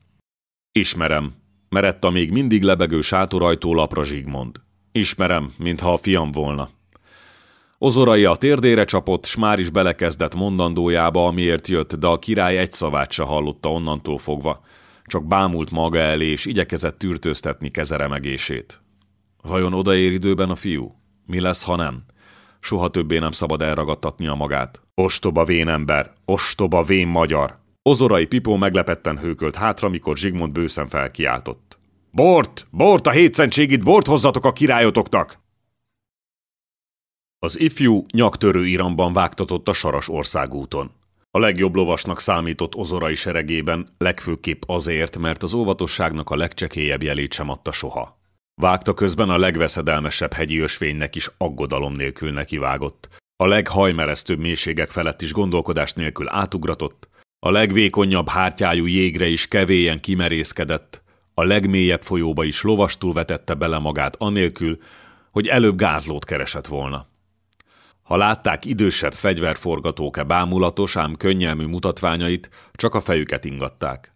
A: Ismerem, merett a még mindig lebegő sátorajtó lapra Zsigmond. Ismerem, mintha a fiam volna. Ozorai a térdére csapott, s már is belekezdett mondandójába, amiért jött, de a király egy szavát se hallotta onnantól fogva. Csak bámult maga elé, és igyekezett tűrtőztetni kezeremegését. Vajon odaér időben a fiú? Mi lesz, ha nem? Soha többé nem szabad elragadtatnia magát. Ostoba vén ember, ostoba vén magyar. Ozorai Pipó meglepetten hőkölt hátra, mikor Zsigmond bőszen felkiáltott. Bort! Bort a hétszentségit, bort hozzatok a királyotoknak! Az ifjú nyaktörő iramban vágtatott a Saras országúton. A legjobb lovasnak számított ozorai seregében, legfőképp azért, mert az óvatosságnak a legcsekélyebb jelét sem adta soha. Vágta közben a legveszedelmesebb hegyi ösvénynek is aggodalom nélkül nekivágott. A leghajmeresztőbb mélységek felett is gondolkodás nélkül átugratott, a legvékonyabb hártyájú jégre is kevélyen kimerészkedett, a legmélyebb folyóba is lovastul vetette bele magát anélkül, hogy előbb gázlót keresett volna. Ha látták idősebb fegyverforgatók-e bámulatos, ám könnyelmű mutatványait, csak a fejüket ingatták.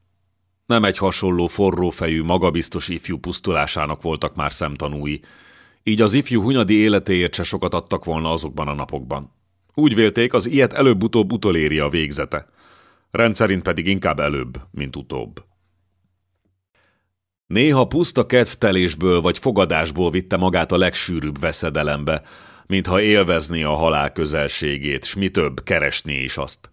A: Nem egy hasonló forrófejű, magabiztos ifjú pusztulásának voltak már szemtanúi, így az ifjú hunyadi életéért se sokat adtak volna azokban a napokban. Úgy vélték, az ilyet előbb-utóbb utoléri a végzete. Rendszerint pedig inkább előbb, mint utóbb. Néha puszta kedvtelésből vagy fogadásból vitte magát a legsűrűbb veszedelembe, mintha élvezné a halál közelségét, s mi több, keresné is azt.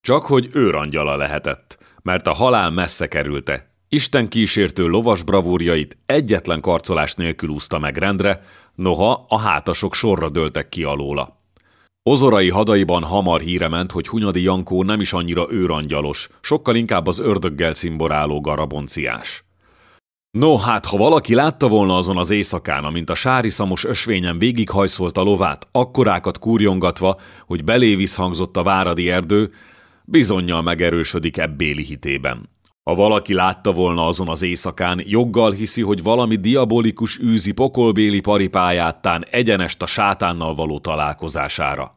A: Csak hogy őrangyala lehetett, mert a halál messze kerülte. Isten kísértő lovas bravúrjait egyetlen karcolás nélkül úszta meg rendre, noha a hátasok sorra dőltek ki alóla. Ozorai hadaiban hamar híre ment, hogy Hunyadi Jankó nem is annyira őrangyalos, sokkal inkább az ördöggel cimboráló garabonciás. No, hát ha valaki látta volna azon az éjszakán, amint a sári szamos ösvényen végighajszolt a lovát, akkorákat kúrjongatva, hogy belé visszhangzott a váradi erdő, bizonyal megerősödik ebbéli hitében. Ha valaki látta volna azon az éjszakán, joggal hiszi, hogy valami diabolikus űzi pokolbéli paripájátán egyenest a sátánnal való találkozására.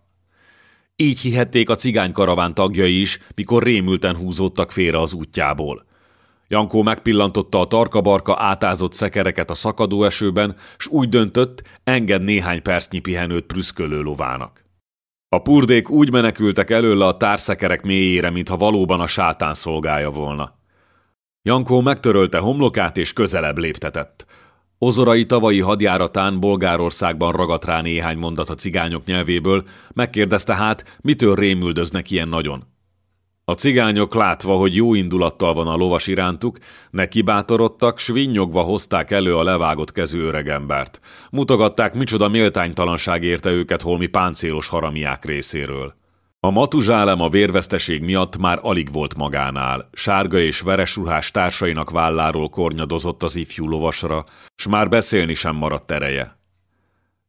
A: Így hihették a cigánykaraván tagjai is, mikor rémülten húzódtak félre az útjából. Jankó megpillantotta a tarkabarka átázott szekereket a szakadó esőben, s úgy döntött, enged néhány percnyi pihenőt prüszkölő lovának. A purdék úgy menekültek előle a társzekerek mélyére, mintha valóban a sátán szolgája volna. Jankó megtörölte homlokát és közelebb léptetett. Ozorai tavalyi hadjáratán Bolgárországban ragadt rá néhány mondat a cigányok nyelvéből, megkérdezte hát, mitől rémüldöznek ilyen nagyon. A cigányok látva, hogy jó indulattal van a lovas irántuk, neki bátorodtak, s vinnyogva hozták elő a levágott kezű öregembert. Mutogatták, micsoda méltánytalanság érte őket holmi páncélos haramiák részéről. A matuzsálem a vérveszteség miatt már alig volt magánál. Sárga és veres ruhás társainak válláról kornyadozott az ifjú lovasra, s már beszélni sem maradt ereje.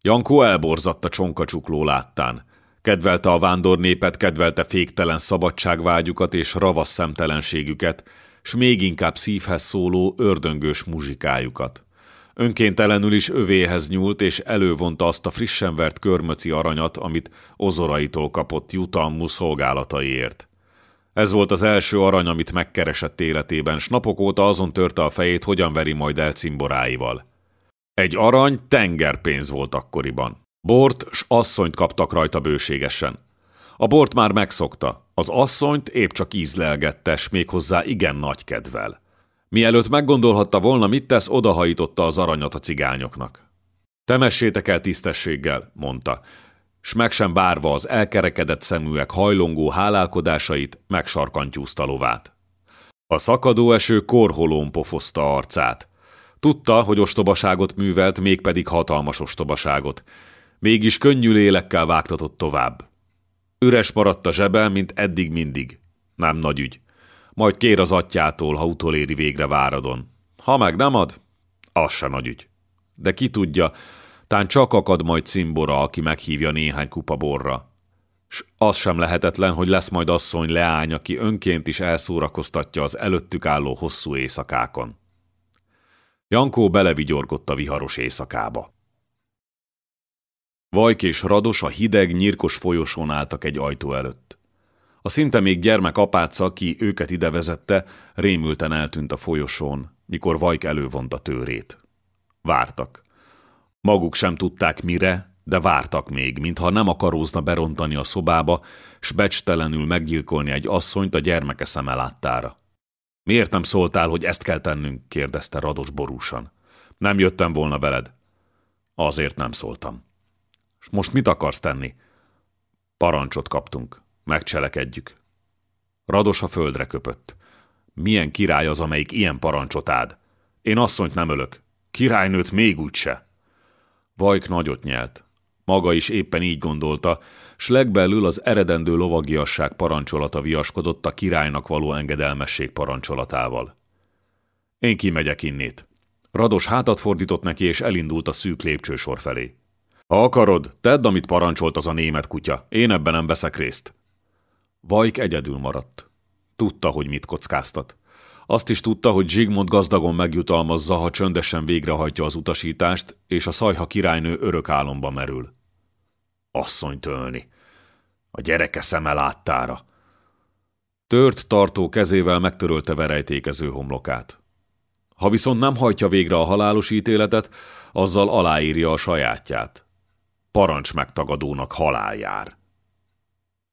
A: Jankó elborzadt a csonkacsukló láttán. Kedvelte a vándor népet, kedvelte féktelen szabadságvágyukat és ravasz szemtelenségüket, s még inkább szívhez szóló ördöngős muzsikájukat. Önkéntelenül is övéhez nyúlt, és elővonta azt a frissen vert körmöci aranyat, amit ozoraitól kapott jutalmú szolgálataiért. Ez volt az első arany, amit megkeresett életében, s napok óta azon törte a fejét, hogyan veri majd el cimboráival. Egy arany tengerpénz volt akkoriban. Bort s asszonyt kaptak rajta bőségesen. A bort már megszokta, az asszonyt épp csak ízlelgette, s méghozzá igen nagy kedvel. Mielőtt meggondolhatta volna, mit tesz, odahajította az aranyat a cigányoknak. Temessétek el tisztességgel, mondta, s meg sem bárva az elkerekedett szeműek hajlongó hálálkodásait, megsarkantyúzta lovát. A szakadó eső korholón pofozta arcát. Tudta, hogy ostobaságot művelt, mégpedig hatalmas ostobaságot. Mégis könnyű lélekkel vágtatott tovább. Üres maradt a zsebe, mint eddig mindig. Nem nagy ügy. Majd kér az atyától, ha utoléri végre váradon. Ha meg nem ad, az se nagy ügy. De ki tudja, tán csak akad majd cimbora, aki meghívja néhány kupa borra. S az sem lehetetlen, hogy lesz majd asszony leány, aki önként is elszórakoztatja az előttük álló hosszú éjszakákon. Jankó belevigyorgott a viharos éjszakába. Vajk és Rados a hideg, nyírkos folyosón álltak egy ajtó előtt. A szinte még gyermek apáca, aki őket ide vezette, rémülten eltűnt a folyosón, mikor Vajk elővonta tőrét. Vártak. Maguk sem tudták mire, de vártak még, mintha nem akarózna berontani a szobába, s becstelenül meggyilkolni egy asszonyt a gyermeke szeme láttára. Miért nem szóltál, hogy ezt kell tennünk? kérdezte Rados borúsan. Nem jöttem volna veled. Azért nem szóltam. És most mit akarsz tenni? Parancsot kaptunk. Megcselekedjük. Rados a földre köpött. Milyen király az, amelyik ilyen parancsot ád? Én asszonyt nem ölök. Királynőt még úgyse. Vajk nagyot nyelt. Maga is éppen így gondolta, s legbelül az eredendő lovagiasság parancsolata viaskodott a királynak való engedelmesség parancsolatával. Én kimegyek innét. Rados hátat fordított neki, és elindult a szűk lépcsősor felé. Ha akarod, tedd, amit parancsolt az a német kutya. Én ebben nem veszek részt. Vajk egyedül maradt. Tudta, hogy mit kockáztat. Azt is tudta, hogy Zsigmond gazdagon megjutalmazza, ha csöndesen végrehajtja az utasítást, és a szajha királynő örök álomba merül. Asszony tölni. A gyereke szeme láttára. Tört tartó kezével megtörölte verejtékező homlokát. Ha viszont nem hajtja végre a halálos ítéletet, azzal aláírja a sajátját. Parancs megtagadónak halál jár.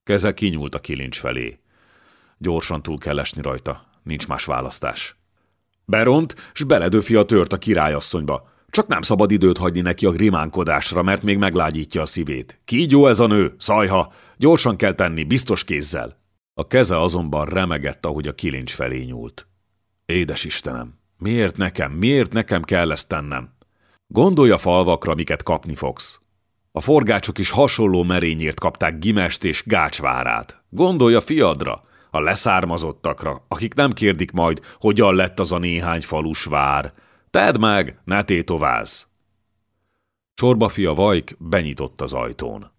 A: Keze kinyúlt a kilincs felé. Gyorsan túl kell esni rajta, nincs más választás. Beront, s beledöfi a tört a királyasszonyba. Csak nem szabad időt hagyni neki a grimánkodásra, mert még meglágyítja a szívét. Kígyó ez a nő, szajha, gyorsan kell tenni, biztos kézzel. A keze azonban remegett, ahogy a kilincs felé nyúlt. Édes Istenem, miért nekem, miért nekem kell ezt tennem? Gondolja falvakra, miket kapni fogsz. A forgácsok is hasonló merényért kapták Gimest és Gácsvárát. Gondolja fiadra, a leszármazottakra, akik nem kérdik majd, hogyan lett az a néhány falus vár. Tedd meg, ne tétovázz! Csorba fia Vajk benyitott az ajtón.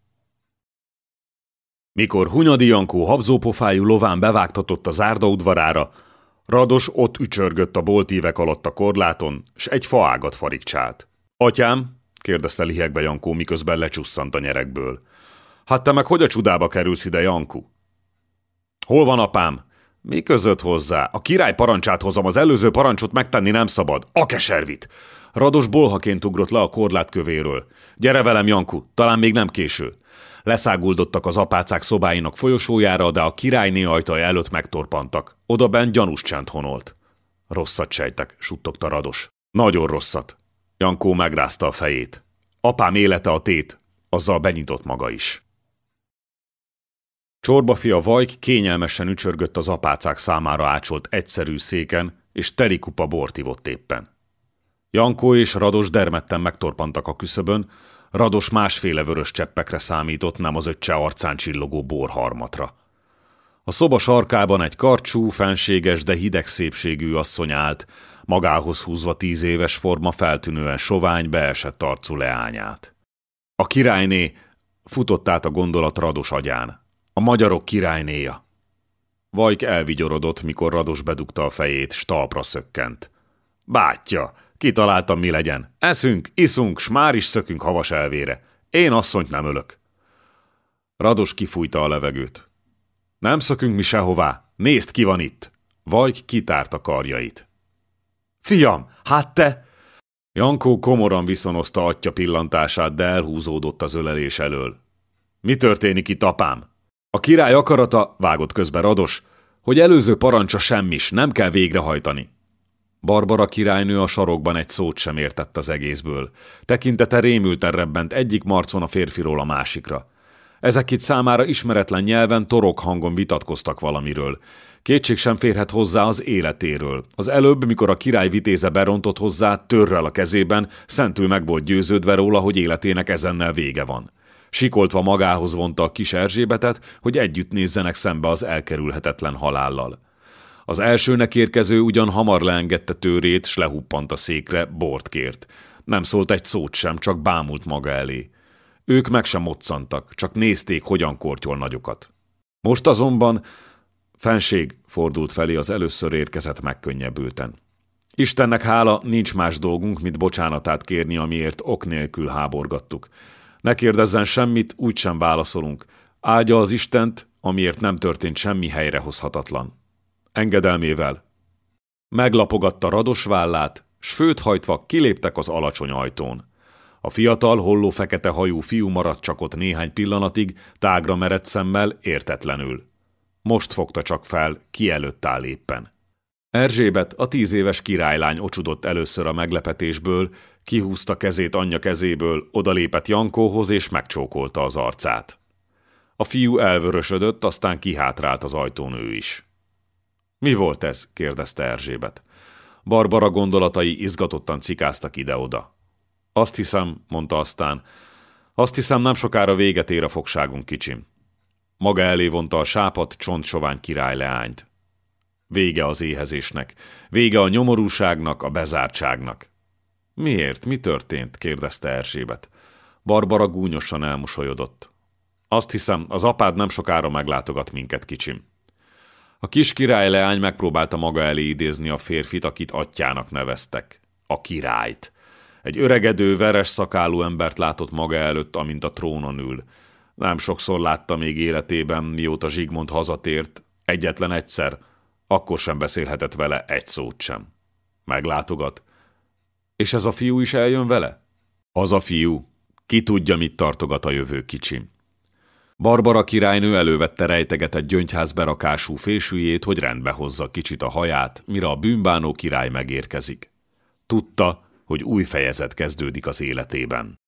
A: Mikor Hunyadi Jankó habzópofájú lován bevágtatott a zárda udvarára, Rados ott ücsörgött a boltívek alatt a korláton, s egy faágat farigcsált. Atyám, kérdezte lihegbe Jankó, miközben lecsusszant a nyerekből. Hát te meg hogy a csudába kerülsz ide, Janku? Hol van apám? Mi között hozzá? A király parancsát hozom, az előző parancsot megtenni nem szabad. A keservit! Rados bolhaként ugrott le a korlát kövéről. Gyere velem, Janku, talán még nem késő. Leszáguldottak az apácák szobáinak folyosójára, de a királyné ajtaja előtt megtorpantak. Oda bent gyanús csend honolt. Rosszat sejtek, suttogta Rados. Nagyon rosszat. Jankó megrázta a fejét. Apám élete a tét, azzal benyitott maga is. Csorba fia Vajk kényelmesen ücsörgött az apácák számára ácsolt egyszerű széken, és teli kupa bort ivott éppen. Jankó és Rados dermedten megtorpantak a küszöbön, Rados másféle vörös cseppekre számított, nem az öccse arcán csillogó borharmatra. A szoba sarkában egy karcsú, fenséges, de hideg szépségű asszony állt, magához húzva tíz éves forma feltűnően sovány, beesett arcú leányát. A királyné futott át a gondolat Rados agyán. A magyarok királynéja. Vajk elvigyorodott, mikor Rados bedugta a fejét, stalpra szökkent. Bátya, kitaláltam mi legyen. Eszünk, iszunk, s már is szökünk havas elvére. Én asszonyt nem ölök. Rados kifújta a levegőt. Nem szökünk mi sehová. Nézd, ki van itt. Vajk kitárta karjait. Fiam, hát te... Jankó komoran viszonozta atya pillantását, de elhúzódott az ölelés elől. Mi történik itt, apám? A király akarata, vágott közbe Rados, hogy előző parancsa semmis, nem kell végrehajtani. Barbara királynő a sarokban egy szót sem értett az egészből. Tekintete rémülten rebbent egyik marcon a férfiról a másikra. Ezek itt számára ismeretlen nyelven torok hangon vitatkoztak valamiről. Kétség sem férhet hozzá az életéről. Az előbb, mikor a király vitéze berontott hozzá, törrel a kezében, szentül meg volt győződve róla, hogy életének ezennel vége van. Sikoltva magához vonta a kis Erzsébetet, hogy együtt nézzenek szembe az elkerülhetetlen halállal. Az elsőnek érkező ugyan hamar leengedte tőrét, s lehuppant a székre, bort kért. Nem szólt egy szót sem, csak bámult maga elé. Ők meg sem moccantak, csak nézték, hogyan kortyol nagyokat. Most azonban fenség fordult felé az először érkezett megkönnyebbülten. Istennek hála, nincs más dolgunk, mint bocsánatát kérni, amiért ok nélkül háborgattuk. Ne kérdezzen semmit, úgysem válaszolunk. Áldja az Istent, amiért nem történt semmi helyrehozhatatlan. Engedelmével. Meglapogatta rados vállát, s főt hajtva kiléptek az alacsony ajtón. A fiatal, holló fekete hajú fiú maradt csak ott néhány pillanatig, tágra merett szemmel, értetlenül. Most fogta csak fel, ki előtt áll éppen. Erzsébet, a tíz éves királylány ocsudott először a meglepetésből, kihúzta kezét anyja kezéből, odalépett Jankóhoz és megcsókolta az arcát. A fiú elvörösödött, aztán kihátrált az ajtón ő is. Mi volt ez? kérdezte Erzsébet. Barbara gondolatai izgatottan cikáztak ide-oda. Azt hiszem, mondta aztán, azt hiszem nem sokára véget ér a fogságunk kicsim. Maga elé vonta a sápat csontsovány király leányt. Vége az éhezésnek, vége a nyomorúságnak, a bezártságnak. Miért? Mi történt? kérdezte Erzsébet. Barbara gúnyosan elmosolyodott. Azt hiszem, az apád nem sokára meglátogat minket, kicsim. A kis király leány megpróbálta maga elé idézni a férfit, akit atyának neveztek. A királyt. Egy öregedő, veres szakálú embert látott maga előtt, amint a trónon ül. Nem sokszor látta még életében, mióta Zsigmond hazatért, egyetlen egyszer, akkor sem beszélhetett vele egy szót sem. Meglátogat. És ez a fiú is eljön vele? Az a fiú. Ki tudja, mit tartogat a jövő kicsim. Barbara királynő elővette rejtegetett gyöngyház berakású fésűjét, hogy rendbe hozza kicsit a haját, mire a bűnbánó király megérkezik. Tudta, hogy új fejezet kezdődik az életében.